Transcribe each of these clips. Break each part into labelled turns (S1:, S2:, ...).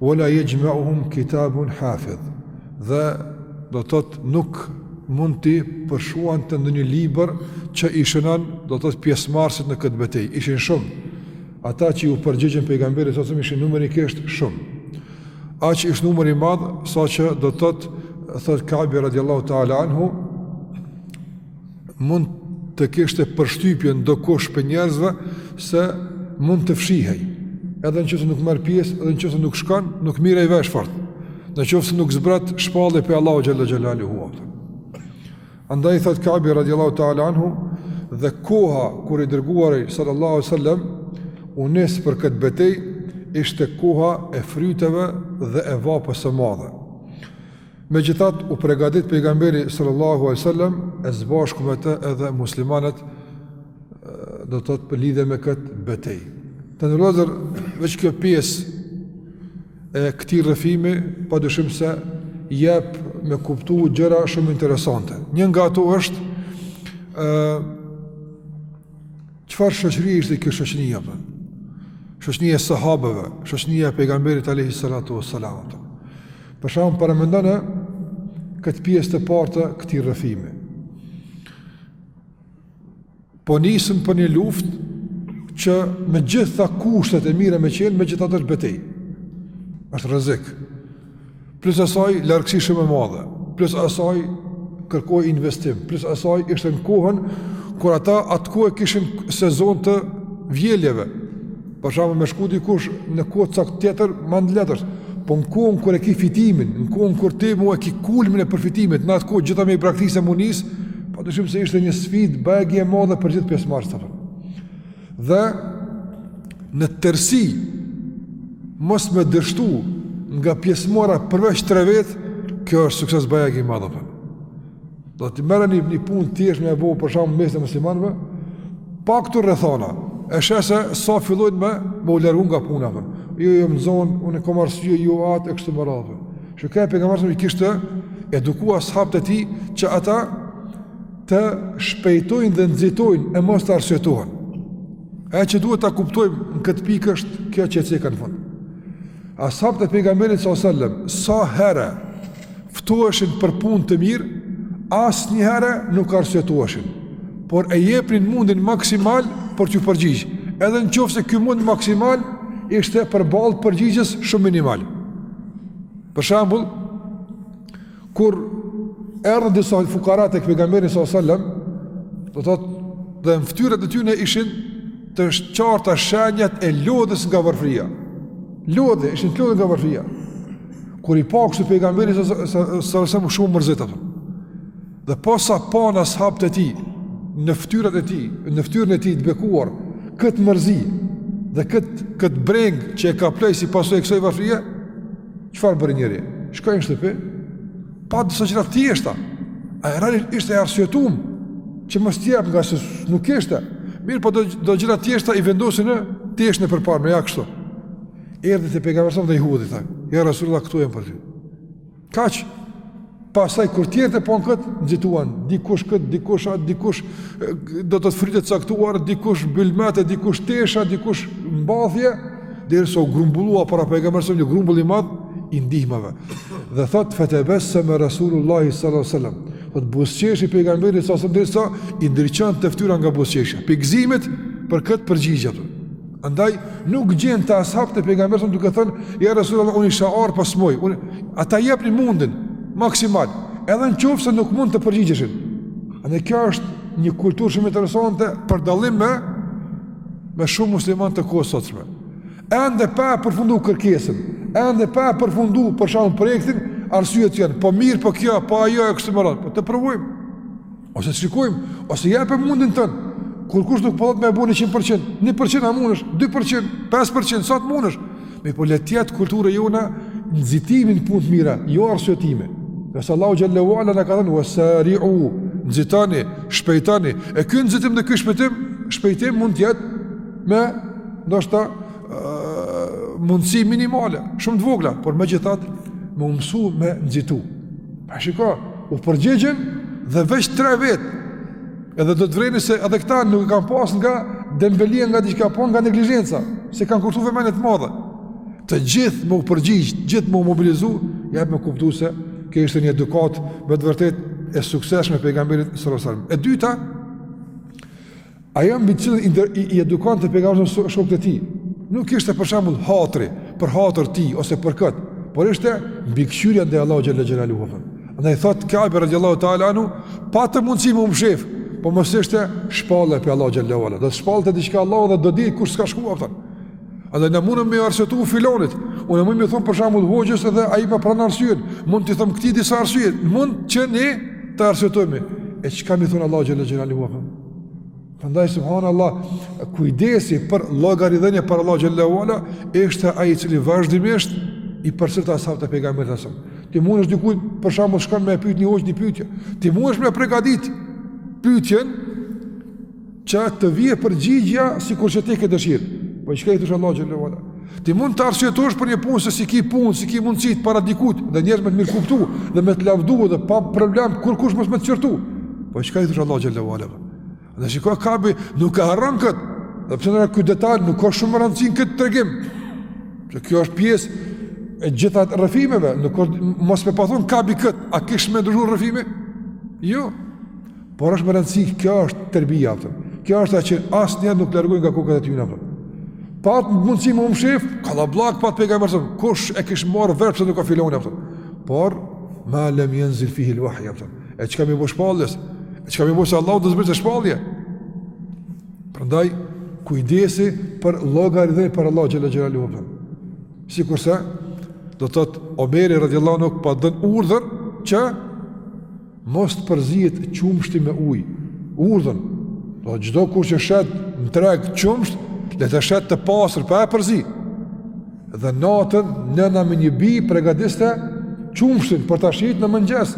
S1: Wala yajma'uhum kitabun hafidh. Dhe do të thotë nuk mund t'i përfshinte ndonjë libër që i shënon, do të thotë pjesëmarrësit në këtë betejë. Ishin shumë. Ata që iu përgjigjën pejgamberit sallallahu alajhi wasallam ishin numerikisht shumë. Aq ish numër i madh saqë do të thotë thotë Kabi radiallahu ta'ala anhu mund të kishte përshtypje ndokush prej njerëzve se mund të fshihej edhe në qoftë se nuk merr pjesë edhe në qoftë se nuk shkon nuk merrej vesh fort në qoftë se nuk zbret shpallje prej Allahut xhel-le xhelaluhu Andaj thotë Kabi radiallahu ta'ala anhu dhe koha kur i dërguari sallallahu sallam u nis për këtë betejë ishte koha e fryteve dhe e vapës së madhe Megjithatë, u pregatit pejgamberi sallallahu alajhi wasallam e së bashku me të edhe muslimanët do të thotë lidhje me këtë betejë. Të nderuar vëllezër, veç kjo pjesë e këtij rrëfimi, pa dyshim se jep me kuptu gjëra shumë interesante. Një nga ato është, e, çfarë shoqërie ishte kjo shoqni e parë? Shoqnia e sahabëve, shoqnia e pejgamberit a.s. Për shembull paramendone këtë pjesë të parë të këtij rrëfimi. Po nisen për një luftë që me gjitha kushtet e mira me qenë, megjithatë është betejë. është rrezik. Plus asaj, largësi shumë e madhe. Plus asaj, kërkoi investim. Plus asaj, ishte në kohën, kur ata atë kohë e kishin sezon të vjeljeve. Për shembull me shku dikush në kohë të caktuar tjetër, ma lehtë është. Po në kohën kur e ke fitimin, në kohën kur ti mu e ke kulmin e përfitimit, në atë kohë gjitha me i braktisë e m'u nisë, pa dyshim se ishte një sfidë bajagi e madhe për gjithë pjesëmarrësit. Dhe në tërsi mos me dështu nga pjesëmarrja përveç tre vetë, kjo është sukses bajagi i madh. Do të merre një, një punë të thjeshtë me e bo për shembull mes të muslimanëve, pa këto rrethana, e sheh se sa fillojnë me, me u largu nga puna, për. jo, jo, jam i zonë, unë kom arsye, jo, atë, e kështu me radhë. Shikoje Pejgamberi i kishte edukuar as'habët e tij, që ata të shpejtojnë dhe nxitojnë e mos të arsyetohen. E që duhet ta kuptojmë në këtë pikë është kjo që e ceka në fund. Ashabët e pejgamberit sallallahu alajhi wasallam sa herë ftuheshin për punë të mirë, asnjëherë nuk arsyetuheshin, por e jepnin mundin maksimal për t'iu përgjigj. Edhe në qoftë se ky mund maksimal ishte përballë përgjigjes shumë minimal. Për shembull, Kur erdhën disa fukara tek pejgamberi s.a.s. Do të thotë, dhe në fytyrat e tyne ishin të qarta shenjat e lodhjes nga varfria. Lodhë, ishin të lodhë nga varfria. Kur i pa kështu pejgamberi s.a.s. u shumë mërzit Dhe posa panë ashabët e tij, në fytyrat e tij, në fytyrën e tij të bekuar, këtë mërzi dhe këtë, këtë brengë që e kaploi si pasojë e kësaj varfrie, Çfarë bëri njëri? Shkoi në shtëpi, pa disa gjëra të thjeshta. Ai realisht ishte i arsyetum që mos të jap ngase nuk kishte. Mirëpo do gjëra të thjeshta i vendosi në teshën e përparme ja kështu. Erdhi te pejgamberi dhe i hudhi tha: "Ja Rasulullah këtu jam për ty." Kaq Pastaj kur tjerët e panë këtë, nxituan, dikush këtë, dikush atë, dikush do të thotë fryte të caktuara, dikush bylmete, dikush tesha, dikush mbathje, derisa u grumbullua para pejgamberit s.a.s. një grumbull i madh, i ndihmave. Dhe thotë, fetebesseme Rasulullahi sallallahu sallam, thotë buzëqeshi pejgamberi s.a.s. derisa i ndriçonte fytyra nga buzëqeshja. Prej gëzimit, për këtë përgjigje. Andaj nuk gjen te ashabët e pejgamberit duke thënë ja Resulullah unë isha ardhë po s'muj. Ata jepnin mundin maksimal. Edhe në qoftë se nuk mund të përgjigjeshin. Andaj kjo është një kulturë shumë interesante për dallim me me shumë muslimanë të kohës sotshme. Ende pa e përfundu kërkesën, ende pa e përfundu për shembull projektin, arsyet janë po mirë, po kjo, po ajo e kështu me radhë. Po të provojmë. Ose të shikojmë, ose jepim mundin tonë, kurkush nuk po thotë me e bu 100%, 1% a mundesh, 2%, 5%, sa të mundesh, mirëpo le të jetë kulturë e jona, nxitimi në punë të mira, jo arsyetimi. Nëse Allahu xhelle ue ala na ka thënë, ue sariu, nxitoni, shpejtoni, e ky nxitim dhe ky shpejtim, shpejtim mund të jetë me, ndoshta, mundësi minimale, shumë të vogla, por megjithatë, me u mësu me nxitu. Pa shiko, u përgjigjën dhe veç tre vetë, edhe do të vëreni se edhe këta nuk e kanë pas nga dembelia nga diçka po nga neglizhenca, s'i kanë kushtu vëmendje të madhe. Të gjithë me u përgjigjë, të gjithë me u mobilizu, jep me kuptu se kjo ishte një edukatë me të vërtetë e suksesshme e pejgamberit s.a.s. E dyta, Ajo mbi të cilën i, i, i edukonte pejgamberi s.a.s. shokët e tij. Nuk ishte për shembull hatri, për hatër të tij, ose për këtë. Por ishte mbikëqyrja ndaj Allahut xhelle xhelaluhu. Andaj thotë Ka'bi radiallahu ta'ala anu, pata mundësi me u mshef, po mos ishte shpallja prej Allahut xhelaluhu. Do shpallte diçka Allahu dhe do di kush s'ka shkuar, thotë. Edhe ne mundem me u arsyetu filanit, unë mundem me thonë për shembull hoxhës edhe ai po e pranon arsyen, mund të thonë këtij disa arsye, mund që ne të arsyetohemi. E çka me i thonë Allahut xhelle xhelaluhu? Prandaj, subhanallah, kujdesi për llogaridhënie para Allah xhele ve ala, është ai i cili vazhdimisht i përcillte as'habët e pejgamberit alejhi selam. Ti mundesh dikuj, për shembull shkon me e pyjt një hoxhë një pyjtje. Ti mundesh me pregadit pyjtjen që të vje përgjigja sikurse ti ke dëshirë. Po çka i thush Allah xhele ve ala. Ti mund të arsyetosh për një punë se si ki punë, si ki mundësitë para dikujt, dhe njerëz me të mirëkuptu dhe me të lavdu dhe pa problem kurkush mos me të qortu. Po çka i thush Allah xhele ve ala. Dhe shiko Kabi nuk e harron kët. Edhe pse ndoshta ky detaj nuk ka shumë rëndësi në kët tregim. Se kjo është pjesë e gjitha rrëfimeve, nuk është, mos me pa thon Kabi këtë, a kish me ndryshu rrëfimi? Jo. Por është me rëndësi, kjo është terbija, kupton, kjo është ajo që asnjëherë nuk e largojnë nga kokat e tyne, kupton. Patën mundësi me u mshef, kallabllëk pat pejgamberi alejhi selam, kush e kish marrë vesh pse nuk ka filoni, kupton, por ma lem jenzil fihil vahj, kupton. E çka me i bo shpalljes, e çka me i bo se Allahu e zbret shpallje. Prandaj, kujdesi për llogaridhënie para Allah xhele xhelaluhu, kupton, sikurse, do të thotë Omeri radiallahu anhu pat dhën urdhër që Mos të përzihet qumështi me ujë, urdhën, do të thotë çdokush që shet në treg qumësht, le ta shet të pastër, pa e përzi. Dhe natën, nëna me një bijë, pregadiste qumështin për ta shit në mëngjes.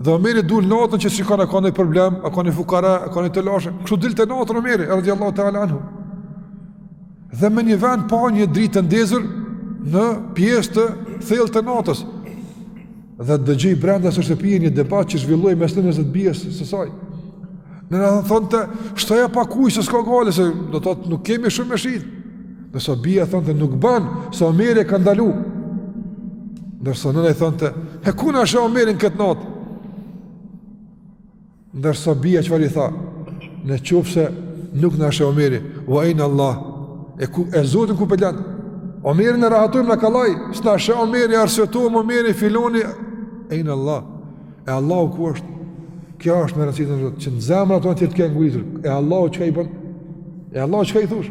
S1: Dhe Omeri dul natën që shikon a ka ndonjë problem, a ka ndonjë fukara, a ka ndonjë telashe. Kështu dilte natën Omeri, radiallahu teala anhu. Dhe me një vend pa një dritë të ndezur në pjesë të thellë të natës. Dhe dëgjoi brenda asaj shtëpie një debat që zhvillohej mes nënës dhe bijës së saj. Nëna thonte, "Shtoja pak ujë se s'ka gajle se do të thotë nuk kemi shumë me shit." Ndërsa bija thonte nuk ban, se Omeri e ka ndalu. Ndërsa nëna i thonte, "He ku na sheh Omeri në këtë natë?" Ndërsa bija çfarë i tha? Në qoftë se nuk na sheh Omeri, ve ejn Allah. E ku e Zotin ku pe lan? Po Omerin e rahatojmë kollaj, s'na sheh Omeri arsyetuam Omeri filoni, ejn Allah. E Allahu ku është? Kjo është me rëndësi do të thotë, që në zemrat tona të jetë kjo e ngulitur. E Allahu çka i bën? E Allahu çka i thush?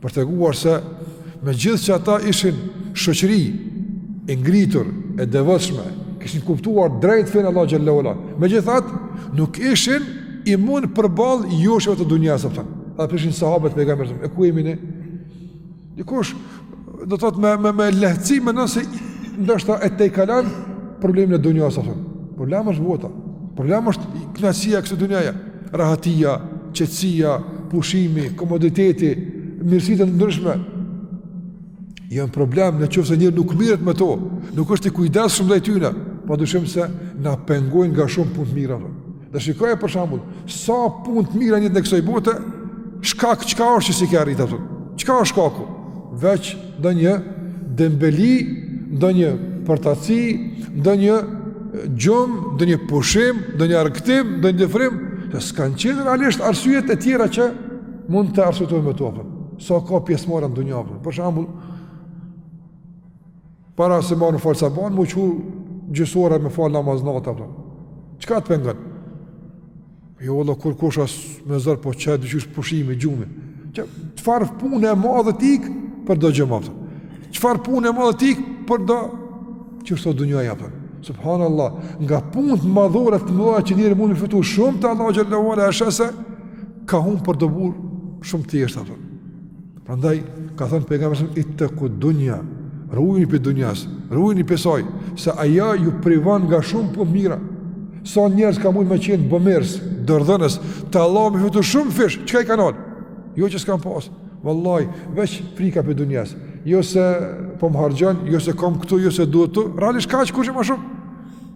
S1: Për të treguar se megjithëqë ata ishin shoqëri e ngritur e devotshme, kishin kuptuar drejt fenë e Allah xhele ve ala, megjithatë nuk ishin imun përballë joshjeve të dunjas, kupton. Edhe pse ishin sahabët e pejgamberit alejhi selam, e ku jemi ne? Dikush, do të thotë me, me lehtësi, mendon se ndoshta e tejkalon problemin e dunjas, kupton. Problem është bota, problem është knaqësia e kësaj dunjaje. rahatia, qetësia, pushimi, komoditeti, mirësitë e ndryshme janë problem në qoftë se njeri nuk mirret me to, nuk është i kujdesshëm ndaj tyre, padyshim se na pengojnë nga shumë punë të mira. Dhe shikoje për shembull, sa punë të mira një në kësaj bote, shkak çka është që s'i ke arrit ato? Çka është shkaku? Veç Ndonjë dembeli, ndonjë përtaci, ndonjë gjumë, ndonjë pushim, ndonjë argëtim, ndonjë dëfrim, që s'kanë qenë realisht arsyet e tjera që mund të arsyetohen me to, kupton. Sa, sa ka pjesëmarrë në dunja. Për shambull, para se me falë sabahun, m'u çu gjysë ore me falë namaz nate. Çka të pengon? Jo valla kurrkush as me zor po çaj dy çish pushimi gjumi. Çë, çfarë pune e madhe të ik për do gjumë, kupton. Çfarë pune e madhe të ik për do kso dunjaje, kupton. Subhanallah, nga punët madhore të mëdha që njeri mund të fitu shumë te Allahu xhelle ve ala e shese, ka humb për do punë shumë të thjeshta, kupton. Prandaj ka thënë pejgamberi sallallahu alajhi wasallam ittaku dunya, ruajuni prej dunjasë, ruajuni prej saj, se ajo ju privon nga shumë punë mira. Sa, sa njerëz kanë mujt me qenë bamirës, dorëdhënës, te Allahu me fitu shumëfish, çka i ka nal? Jo që s'kanë pas, vallahi, veç frika prej dunjasë, jo se po më harxhohen, jo se kam këtu, jo se duhet këtu, realisht ka që kushë ma shumë.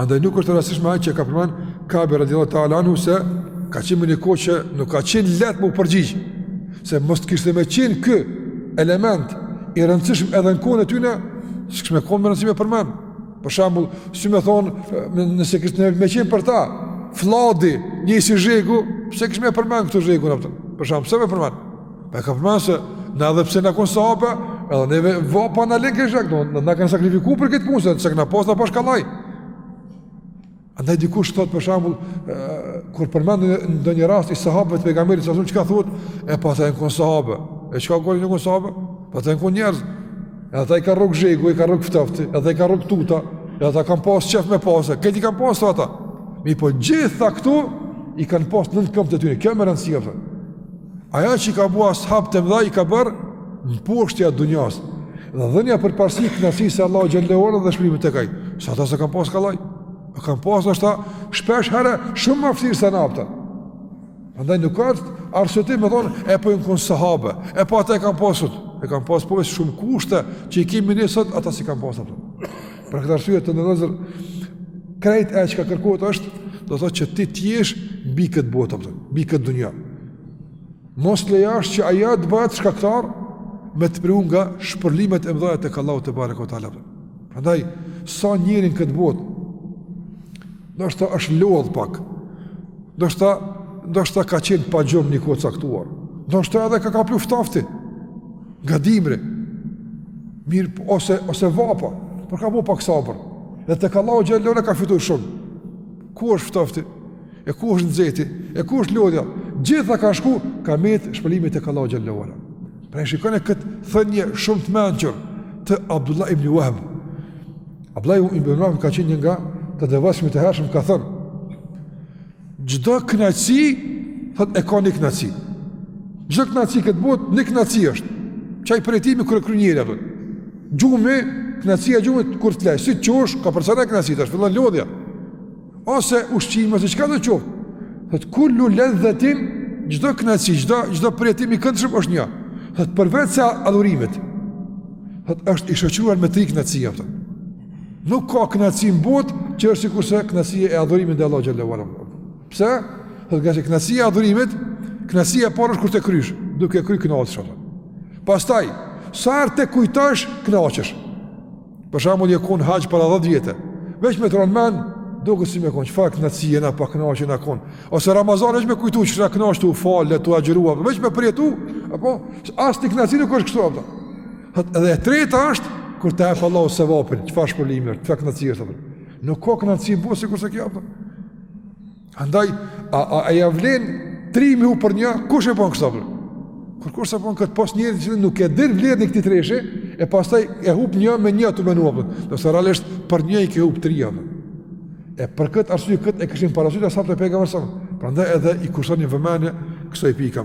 S1: Andaj nuk është e rastishme ajo që ka përmend Kabi radhiyallahu ta'ala anhu se ka qenë një kohë që nuk ka qenë lehtë me u përgjigj. Se mos të kishte me qenë ky element i rëndësishëm edhe në kohën e tyre, s'kish me kon me rëndësi me përmend. Për shembull, si me thon, nëse kishte me qenë për ta flladi njëjtë si zhegu, pse kish me përmend këtu zhegun, kupton? Për shembull, pse me përmend? E ka përmend se në edhe pse jan konë sahabe, edhe neve vapa në linë kështë në, në, në kena sakrifiku për këtë punë, se në këna pas në pash kollaj. Andaj dikush të thotë për shambull, kur përmend ndonjë rast të sahabëve të pejgamberit, sa që ka thotë, e po ata jan konë sahabe, e që ka goli në konë sahabe, pa të e në konë njerëz, edhe ata i ka rrok zhegu, i ka rrok ftofti, edhe i ka rrok tuta, edhe ata kanë pas qef me pasë, këto i kanë pas edhe ata, mirëpo gjitha këto, i kanë pas nën këmbë të tyre, kjo me rëndësi, Ajo që i ka bo ashabë të mdhaj i ka bërë mposhtja e dunjasë dhe dhënia përparësi kënaqësisë së Allahut xhelle ve ala dhe shpërblimit të tij, se ata s'e kanë pas kollaj, e kanë pas ndoshta shpeshherë shumë më fështirë se na, kupton, andaj nuk asht arsyetim me thonë e po jan konë sahabe e po ata e kanë pasur, e kanë pas, po shumë kushte që i kemi ne sot ata s'i kanë pasur Për këtë arsye të nderuar vëllezër krejt e çka kërkohet është do të thotë që ti të jesh mbi këtë botë apo mbi këtë dunja. Mos lejosh që ajo të bëhet shkaktar me të privu nga shpërblimet e mëdha tek Allahu tebareke ue teala. Prandaj sa njeri në këtë botë ndoshta është lodh pak. Ndoshta ndoshta ka qenë pa gjumë një kohë të caktuar. Ndoshta edhe e ka kaplu ftofti. Nga dimri, mirë, po, ose, ose vapa, por ka bo pak sabër, dhe tek Allahu xhele ue ala ka fitu shumë. Ku është ftofti? E ku është nxeti? E ku është lodhja? Gjitha ka shku, ka metë shpërblimi tek Allahu xhele ue ala. Pra shikone këtë thënje shumë të mençur të Abdullah ibn Wahb. Abdullah ibn Wahb ka qenë një nga të devotshmit e hershëm, ka thënë, Çdo kënaqësi thot e ka një kënaqësi. Çdo kënaqësi në këtë botë një kënaqësi është. Qaj përjetimi kur e kryen njeri apo. Gjumi, kënaqësia e gjumit kur të flesh, si t'çosh ka persona kënaqësi tash fillon lodhja. Ose ushqimi ose çka do të qoftë. Thot kullu ladhatin çdo kënaqësi, çdo çdo përjetim i këndshëm është një. Thot përveç se adhurimit. Thot është i shoqëruar me tri kënaqësi ato. Nuk ka kënaqësi në botë që është sikurse kënaqësia e adhurimit ndaj Allahut xhele ue ala. Pse? Për arsye se kënaqësia e adhurimit, kënaqësia e parë është kur të krysh, duke kry kënaqesh atë. Pastaj, sa herë të kujtosh, kënaqesh. Për shembull, je kon në haxh para 10 vjete. Veç me të ra në mend, duke si me kon çfarë kënaqësie na pa kënaqë na kon. Ose Ramazan është me kujtuar çfarë kënaqë tu falë, tu agjëru, veç me përjetu, apo asnji kënaqësi nuk është kështu apo. Thot edhe e treta është kur të jap Allahu sevapin, çfarë shpërblimi është, çfarë kënaqësi është atë. Nuk ka kënaqësi më sikur se kjo. Andaj a a a ja vlen tri me i hup për një kush e bën kështu apo? Kurkush s'e bën kët pos njeri që nuk e din vlerën e këtij treshi e pastaj e hup një me një të mënua apo. Do të thotë realisht për një i ke hup tri apo. E për kët arsye kët e kishin parasysh sahabët e pejgamberit alejhi selam. Prandaj edhe i kushtonin vëmendje kësaj pike.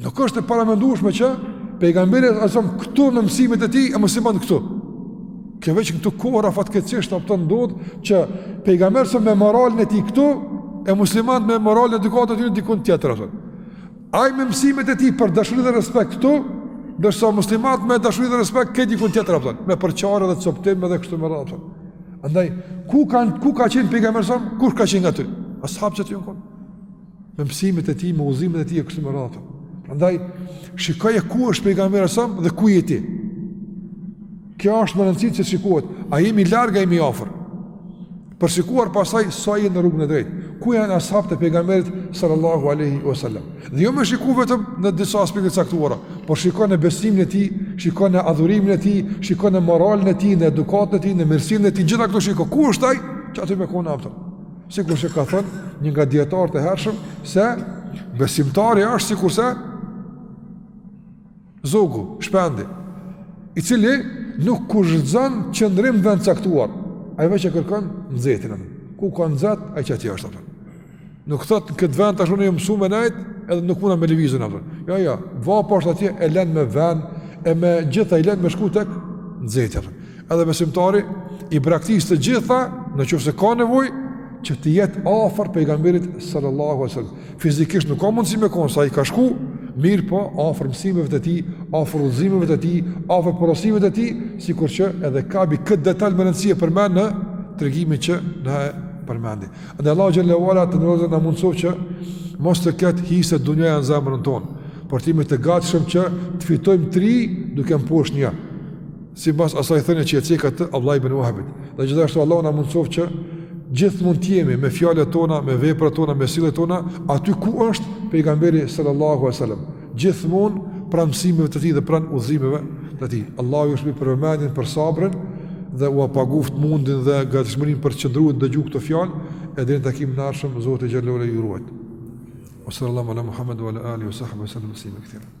S1: Nuk është e paramendueshme që pejgamberi alejhi selam këtu në mësimet e tij e muslimanët këtu. Kjo veç këto kohëra fatkeqësisht apo ndodh që pejgamberi alejhi selam me moralin e tij këtu e muslimanët me moralin e dikujt aty diku tjetër atë. Ai me mësimet e tij për dashuri dhe respekt këtu, ndërsa muslimanët me dashuri dhe respekt këtu diku tjetër atë. Me përçarje dhe coptim edhe kështu me radhë. Andaj ku kanë ku ka qenë pejgamberi alejhi selam kush ka qenë aty? Ashabët e tij u kon. me mësimet e tij, me udhëzimet e tij e kështu me radhë. Prandaj shikoje ku është pejgamberi sa dhe ku je ti. Kjo është me rëndësi që t'shikohet, a jemi larg apo jemi afër. Për shikuar pastaj sa je në rrugën e drejtë. Ku janë ashabët e pejgamberit sallallahu alaihi wasallam. Dhe jo me shiku vetëm në disa aspekte të caktuara, por shikon në besimin e tij, shikon në adhurimin e tij, shikon në moralin e tij, në edukatën e tij, në mirësinë e tij, gjitha këto shiko. Ku është ai? Qaty me konë afër. Sikurse ka thënë një nga dijetarët e hershëm se besimtari është sikurse zogu, shpendi, i cili nuk kushtëzon qëndrim vend caktuar, ai veç e kërkon nxetin, ku ka nxet, ai qatje është, apër. nuk thotë në këtë vend tashmë jam mësu me nejt, edhe nuk muna me lëviz, apër. jo, jo, vapa është atje, e len me vend, e me gjitha i len me shku tek nxeti. Edhe besimtari i braktis të gjitha në qoftë se ka nevojë që të jetë afër pejgamberit sallallahu a sallam. Fizikisht nuk ka mundësi me konë, se ai ka shku, mirëpo afër mësimeve të tij, afër udhëzimeve të tij, afër porosive të tij, sikur që edhe Kabi këtë detal me rëndësi e përmend në tregimin që na e përmendi. Ndaj Allahu xhele ue ala të na mundësojë që mos të ketë hise dunjaja në zemrën tonë, por të jemi të gatshëm që të fitojmë tri duke mposht një. Sipas asaj thënies që e ceka të Abdullah ibn Wahbit, dhe gjithashtu Allahu na mundësoftë që gjithmonë të jemi me fjalët tona, me veprat tona, me sjelljet tona aty ku është pejgamberi sallallahu alajhi wasallam. Gjithmonë pranë mësimeve të tij dhe pranë udhëzimeve të tij. Allahu ju shpërbleftë për vëmendjen, për sabrën dhe ua paguft mundin dhe gatishmërinë për të qëndruar të dëgjuar këto fjalë e deri në takimin e ardhshëm Zoti xhele ue ala ju ruajtë. Sallallahu alaihi wa sallam Muhammedu ala alihi wa sahbihi sallam.